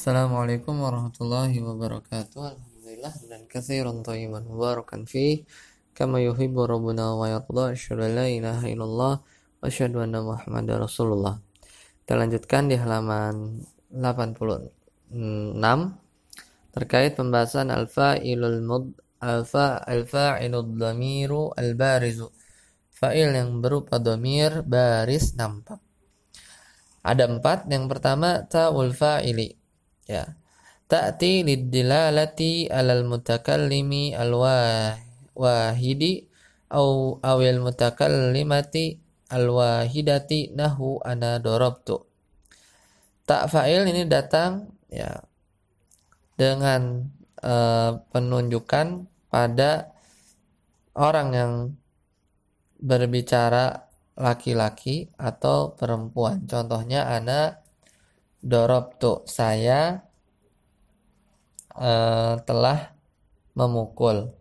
Assalamualaikum warahmatullahi wabarakatuh. Alhamdulillah dan katsiran thayyiban mubarakan fi kama yuhibbu rabbuna wa yarda. Asyhadu la ilaha illallah wa asyhadu anna Muhammadar Rasulullah. Kita lanjutkan di halaman 86 terkait pembahasan al-fa'ilul mud alfa al-fa'ilud dhamiru al-barizu. Fa'il yang berupa dhamir baris nampak. Ada empat. Yang pertama ta'ul fa'ili ya ta'ti lidilalati alal mutakallimi alwahidi au awil mutakallimati alwahidati nahu ana dorobtu tak fa'il ini datang ya dengan uh, penunjukan pada orang yang berbicara laki-laki atau perempuan. Contohnya ana dorobtu saya uh, telah memukul.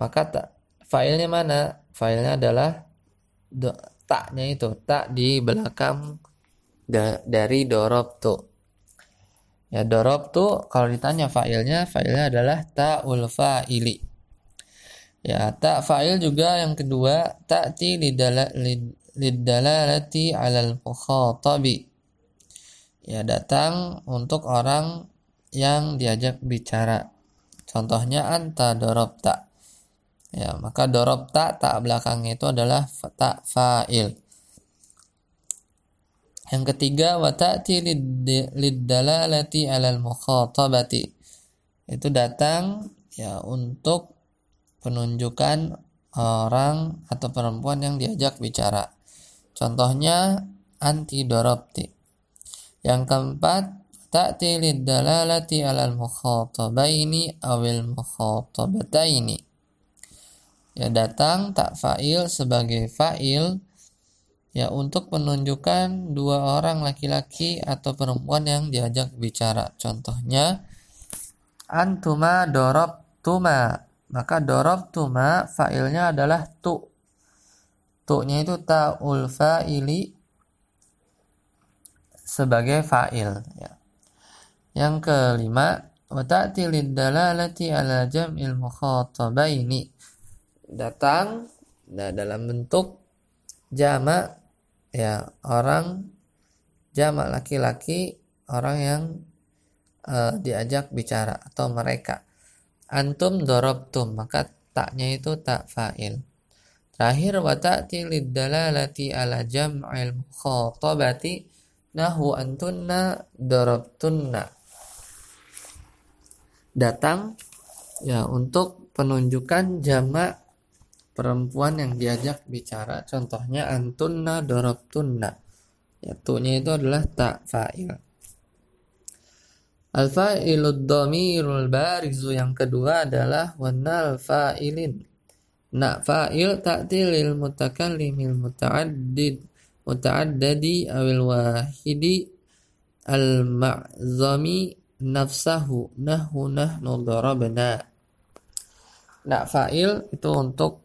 Maka tak filenya mana? Filenya adalah do, taknya itu tak di belakang da, dari dorobtu ya dorobtu kalau ditanya filenya filenya adalah ta'ul fa'ili. Ya tak fa'il juga yang kedua ta'ti lidalalati alal mukhatabi ya datang untuk orang yang diajak bicara. Contohnya anta dorobta. Ya, maka dorobta tak belakangnya itu adalah tak fa'il. Yang ketiga wata'ti liddalalati alal mukhatabati. Itu datang ya untuk penunjukan orang atau perempuan yang diajak bicara. Contohnya anti dorobti. Yang keempat, ta'ti dalalati 'alal mukhatabaini awil mukhatabataini. Ya datang tak fa'il sebagai fa'il ya untuk menunjukkan dua orang laki-laki atau perempuan yang diajak bicara. Contohnya antuma tuma Maka tuma fa'ilnya adalah tu. Tu-nya itu ta'ul fa'ili sebagai fa'il ya. Yang kelima wa ta'ti dalalati ala jam'il mukhatabaini. Datang nah, dalam bentuk jamak ya orang jamak laki-laki orang yang uh, diajak bicara atau mereka. Antum dorobtum maka taknya itu tak fa'il. Terakhir wa ta'ti dalalati ala jam'il mukhatabati Nahu antunna darabtunna. Datang ya untuk penunjukan jamak perempuan yang diajak bicara. Contohnya antunna darabtunna. Ya, tunya itu adalah tak fa'il. Al-fa'ilud dhamirul barizu yang kedua adalah wanal fa'ilin. Na fa'il ta'tilil mutakallimil muta'addid muta'addadi awil wahidi al ma'zami nafsahu nahu nahnu darabna nak fa'il itu untuk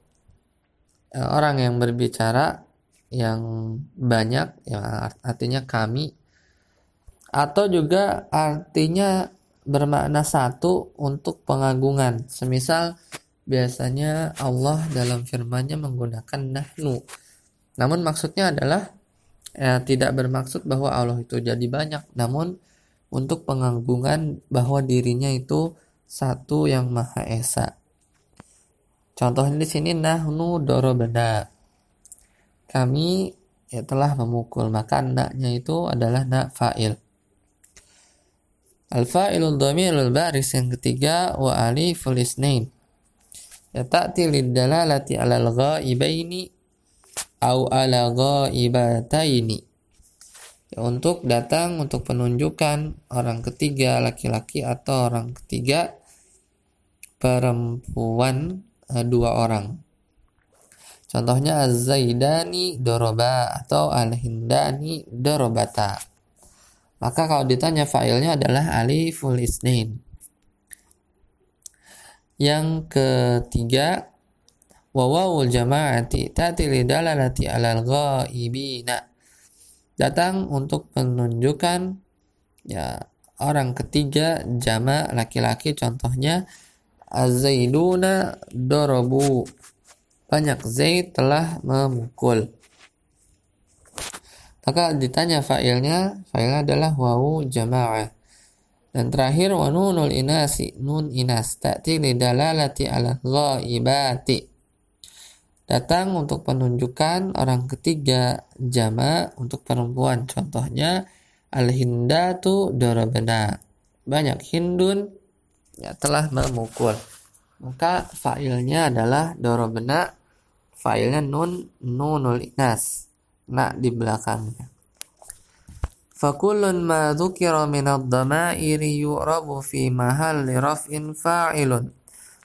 uh, orang yang berbicara yang banyak yang artinya kami atau juga artinya bermakna satu untuk pengagungan. Semisal biasanya Allah dalam firman-Nya menggunakan nahnu namun maksudnya adalah ya, tidak bermaksud bahwa Allah itu jadi banyak, namun untuk pengagungan bahwa dirinya itu satu yang maha esa. Contohnya di sini nahnu dorobana. Kami ya telah memukul, maka naknya itu adalah nak fa'il. Al-fa'ilul dhamirul baris yang ketiga wa aliful isnain. Ya ta'ti lid-dalalati 'alal ghaibaini au ala ghaibataini. Ya, untuk datang untuk penunjukan orang ketiga laki-laki atau orang ketiga perempuan eh, dua orang. Contohnya az-zaidani doroba atau al-hindani dorobata. Maka kalau ditanya failnya adalah aliful isnain. Yang ketiga wa wawul jama'ati ta'ti lidalalati alal ghaibina. Datang untuk menunjukkan ya orang ketiga jama laki-laki. Contohnya azaiduna dorobu. Banyak Zaid telah memukul. Maka ditanya fa'ilnya fa'ilnya adalah wawu jama'ah. Dan terakhir wa nunul inasi nun inas. Ta'ti lidalalati ala ghaibati. Datang untuk penunjukan orang ketiga, jama untuk perempuan. Contohnya al-hinda tu dorobena. Banyak hindun ya, telah memukul. Maka failnya adalah dorobena. Failnya nun nunul inas. Nak di belakangnya. Fakulun ma dzukira min ad-dhamairi yu'rabu fi mahalli raf'in fa'ilun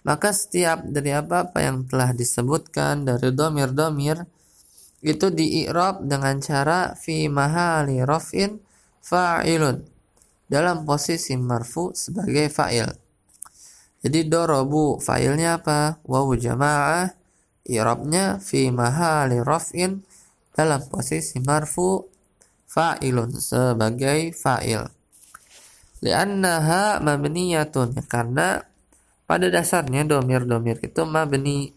maka setiap dari apa-apa yang telah disebutkan dari domir-domir itu diikrab dengan cara fi mahali raf'in fa'ilun dalam posisi marfu sebagai fa'il. Jadi dorobu fa'ilnya apa? Wawu jama'ah i'rabnya fi mahali raf'in dalam posisi marfu fa'ilun sebagai fa'il. Liannaha mabniyatun karena pada dasarnya domir-domir itu mabni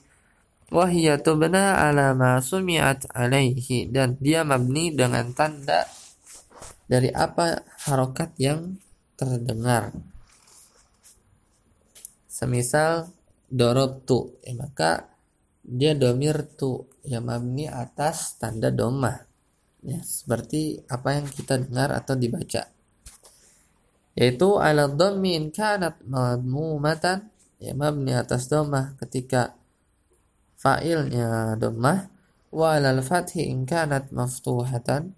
wahiyya tubna ala ma sumi'at alaihi dan dia mabni dengan tanda dari apa harokat yang terdengar. Semisal dorob tu, ya maka dia domir tu yang mabni atas tanda domah ya seperti apa yang kita dengar atau dibaca yaitu ala dhammi in kanat madmumatan ya mabni atas dhammah ketika fa'ilnya dhammah wa ala al-fathi in kanat maftuhatan.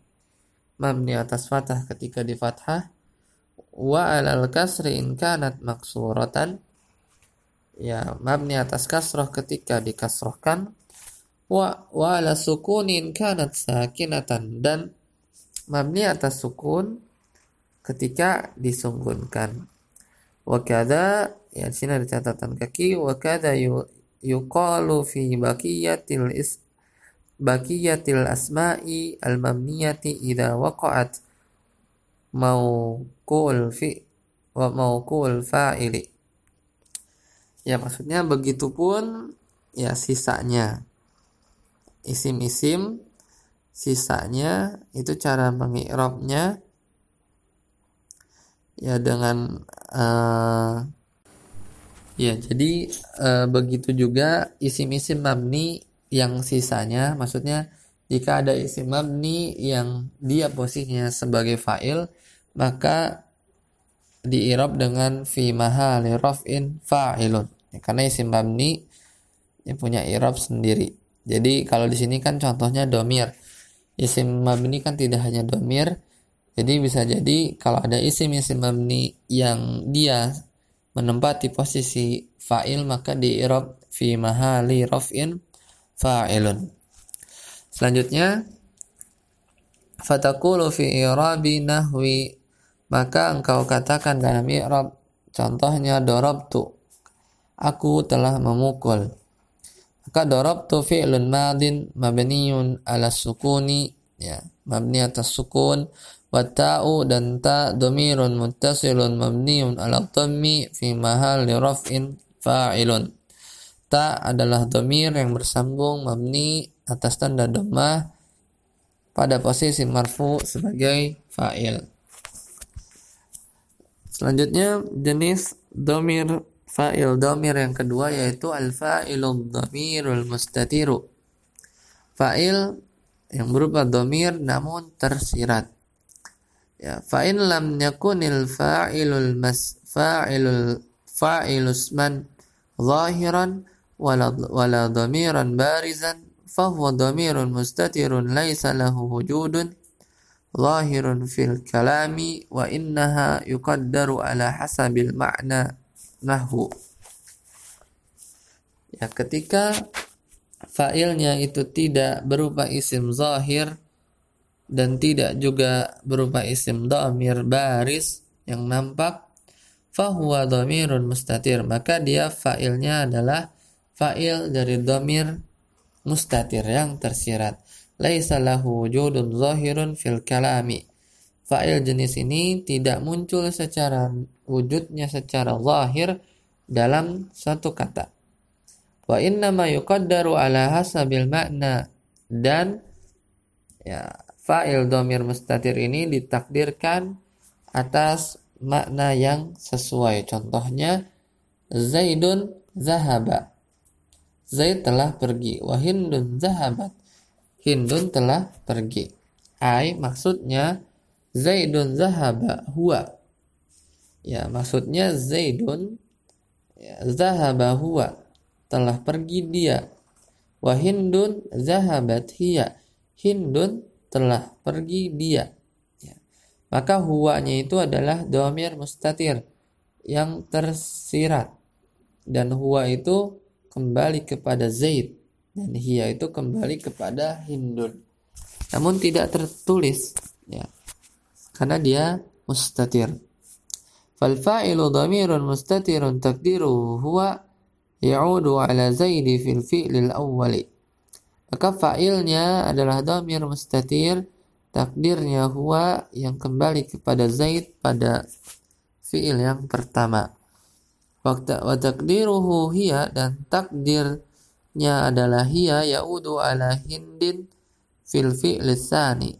Mabni atas fathah ketika di fathah wa ala al-kasri in kanat maksuratan. Ya mabni atas kasroh ketika dikasrohkan wa wa ala sukunin kanat sakinatan. Dan mabni atas sukun ketika disunggunkan. Wa kada ya sini ada catatan kaki wa kada yuqalu fi baqiyatil is baqiyatil asma'i al mabniyati idza waqa'at mauqul fi wa mauqul fa'ili. Ya maksudnya begitupun ya sisanya isim-isim sisanya itu cara mengikrabnya ya dengan uh, ya jadi uh, begitu juga isim-isim mabni yang sisanya maksudnya jika ada isim mabni yang dia posisinya sebagai fa'il maka diirab dengan fi mahali raf'in fa'ilun ya, karena isim mabni yang punya irab sendiri jadi kalau di sini kan contohnya domir. Isim mabni kan tidak hanya domir. Jadi bisa jadi kalau ada isim isim mabni yang dia menempati posisi fa'il maka di irob fi mahali raf'in fa'ilun. Selanjutnya fatakulu fi irabi nahwi maka engkau katakan dalam i'rab contohnya darabtu aku telah memukul maka darabtu fi'lun madin mabniun ala sukuni ya mabni atas sukun wa ta'u dan ta dhamirun muttasilun mabniun ala dhammi fi mahalli fa'ilun ta adalah dhamir yang bersambung mabni atas tanda dhammah pada posisi marfu sebagai fa'il selanjutnya jenis dhamir fa'il domir yang kedua yaitu al-fa'ilul dhamirul mustatiru. Fa'il yang berupa domir namun tersirat. Ya, fa'in lam yakunil fa'ilul mas fa'ilul fa'ilus man zahiran wala wala dhamiran barizan fahuwa dhamirun mustatirun laisa lahu wujudun zahirun fil kalami wa innaha yuqaddaru ala hasabil ma'na nahwu. Ya, ketika fa'ilnya itu tidak berupa isim zahir dan tidak juga berupa isim dhamir baris yang nampak fahuwa dhamirun mustatir. Maka dia fa'ilnya adalah fa'il dari dhamir mustatir yang tersirat. Laisa lahu wujudun zahirun fil kalami. Fa'il jenis ini tidak muncul secara wujudnya secara zahir dalam satu kata. Wa inna ma yuqaddaru ala hasabil makna. Dan ya fa'il domir mustatir ini ditakdirkan atas makna yang sesuai. Contohnya Zaidun zahaba. Zaid telah pergi. Wahindun zahabat. Hindun telah pergi. Ai maksudnya Zaidun zahaba huwa. Ya, maksudnya Zaidun ya, zahaba huwa telah pergi dia. Wa Hindun zahabat hiya. Hindun telah pergi dia. Ya. Maka huwanya itu adalah domir mustatir yang tersirat. Dan huwa itu kembali kepada Zaid. Dan hiya itu kembali kepada Hindun. Namun tidak tertulis. Ya karena dia mustatir. Fal fa'ilu dhamirun mustatirun takdiruhu huwa ya'udu ala zaidi fil fi'lil awwali. Maka fa'ilnya adalah dhamir mustatir, takdirnya huwa yang kembali kepada Zaid pada fi'il yang pertama. Waktu wa takdiruhu hiya dan takdirnya adalah hiya ya'udu ala hindin fil fi'il tsani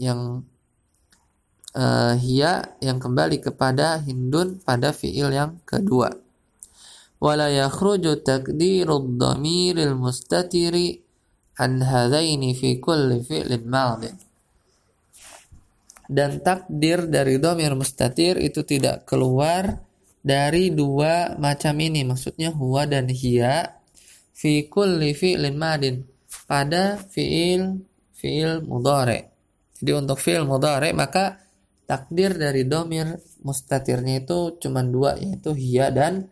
yang uh, hiya yang kembali kepada hindun pada fiil yang kedua. Wala yakhruju takdirud dhamiril mustatiri an hadaini fi kulli fi'lin madin. Dan takdir dari dhamir mustatir itu tidak keluar dari dua macam ini, maksudnya huwa dan hiya fi kulli fi'lin madin pada fi'il fi'il mudhari. Jadi untuk fi'il mudhari maka takdir dari domir mustatirnya itu cuma dua yaitu hiya dan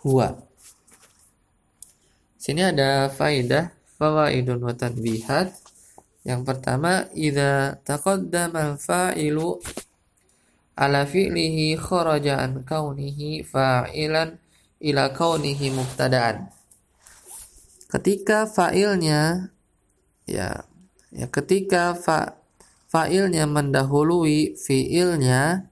huwa. Sini ada faidah fawaidun wa tanbihat. Yang pertama, idza taqaddama al-fa'ilu ala fi'lihi kharaja an kaunihi fa'ilan ila kaunihi mubtada'an. Ketika fa'ilnya ya ya ketika fa fa'ilnya mendahului fi'ilnya,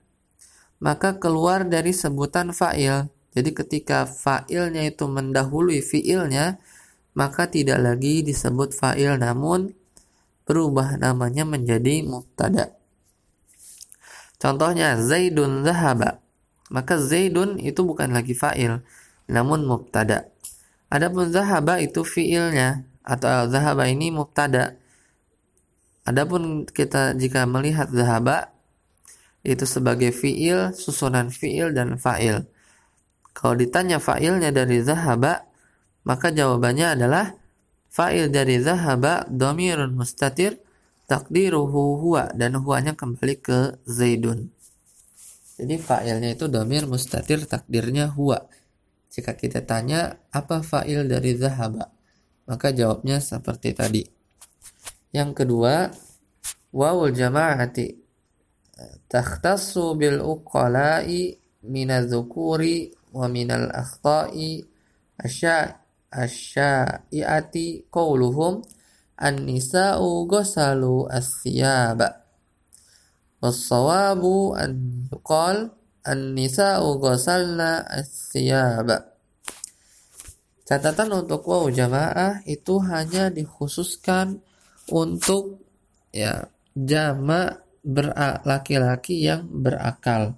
maka keluar dari sebutan fa'il. Jadi ketika fa'ilnya itu mendahului fi'ilnya, maka tidak lagi disebut fa'il namun berubah namanya menjadi mubtada. Contohnya Zaidun zahaba. Maka Zaidun itu bukan lagi fa'il namun mubtada. Adapun zahaba itu fi'ilnya atau zahaba ini mubtada. Adapun kita jika melihat zahaba itu sebagai fiil, susunan fiil dan fa'il. Kalau ditanya fa'ilnya dari zahaba, maka jawabannya adalah fa'il dari zahaba domirun mustatir takdiruhu huwa dan huwanya kembali ke zaidun. Jadi fa'ilnya itu domir mustatir takdirnya huwa. Jika kita tanya apa fa'il dari zahaba, maka jawabnya seperti tadi. Yang kedua, wawul jama'ati takhtassu bil uqala'i minadh-dhukuri wa minal akhta'i asya'iati qawluhum an-nisa'u ghasalu as-siyaba was-sawabu an yuqal an-nisa'u ghasalna as-siyaba Catatan untuk waw jamaah itu hanya dikhususkan untuk ya jama laki-laki yang berakal.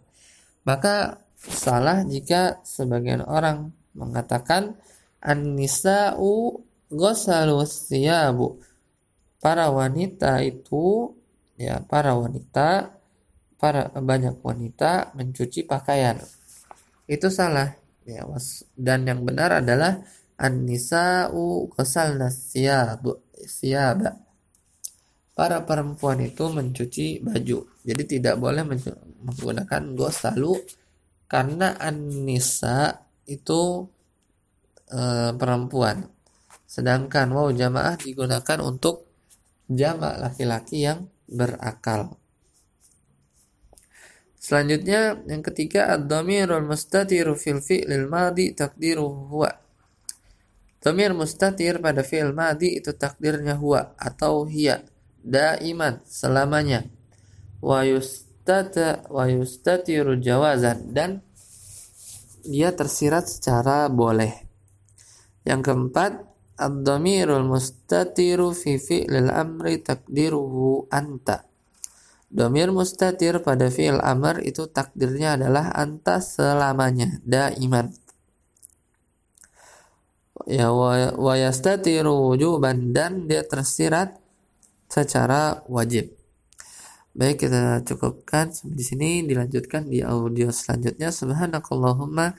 Maka salah jika sebagian orang mengatakan an-nisa'u ghasalu siyabu. Para wanita itu ya para wanita para banyak wanita mencuci pakaian. Itu salah. Ya, dan yang benar adalah an-nisa'u ghasalna siyabu siyaba para perempuan itu mencuci baju. Jadi tidak boleh menggunakan gosalu karena anissa itu e, perempuan. Sedangkan wow jamaah digunakan untuk jamak laki-laki yang berakal. Selanjutnya yang ketiga ad-dhamirul mustatiru fil fi'lil madi takdiruhu huwa. Dhamir mustatir pada fi'il madi itu takdirnya huwa atau hiya daiman selamanya wa yus yustata wa yustatiru jawazan dan dia tersirat secara boleh. Yang keempat, ad-dhamirul mustatiru fi fi'lil amri takdiruhu anta. Domir mustatir pada fi'il amr itu takdirnya adalah anta selamanya, daiman. Ya wa yastatiru wujuban dan dia tersirat secara wajib. Baik kita cukupkan di sini dilanjutkan di audio selanjutnya. Subhanakallahumma